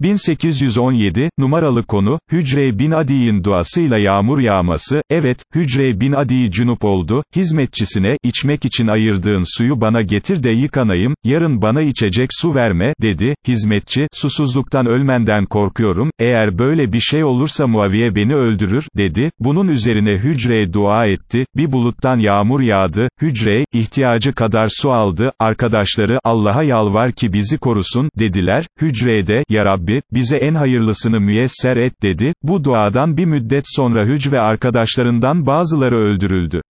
1817, numaralı konu, Hücre bin Adi'nin duasıyla yağmur yağması, evet, Hücre bin Adi cünup oldu, hizmetçisine, içmek için ayırdığın suyu bana getir de yıkanayım, yarın bana içecek su verme, dedi, hizmetçi, susuzluktan ölmenden korkuyorum, eğer böyle bir şey olursa Muaviye beni öldürür, dedi, bunun üzerine Hücre dua etti, bir buluttan yağmur yağdı, Hücre, ihtiyacı kadar su aldı, arkadaşları, Allah'a yalvar ki bizi korusun, dediler, Hücre'de, ya Rabbi, bize en hayırlısını müyesser et dedi, bu duadan bir müddet sonra Hüc ve arkadaşlarından bazıları öldürüldü.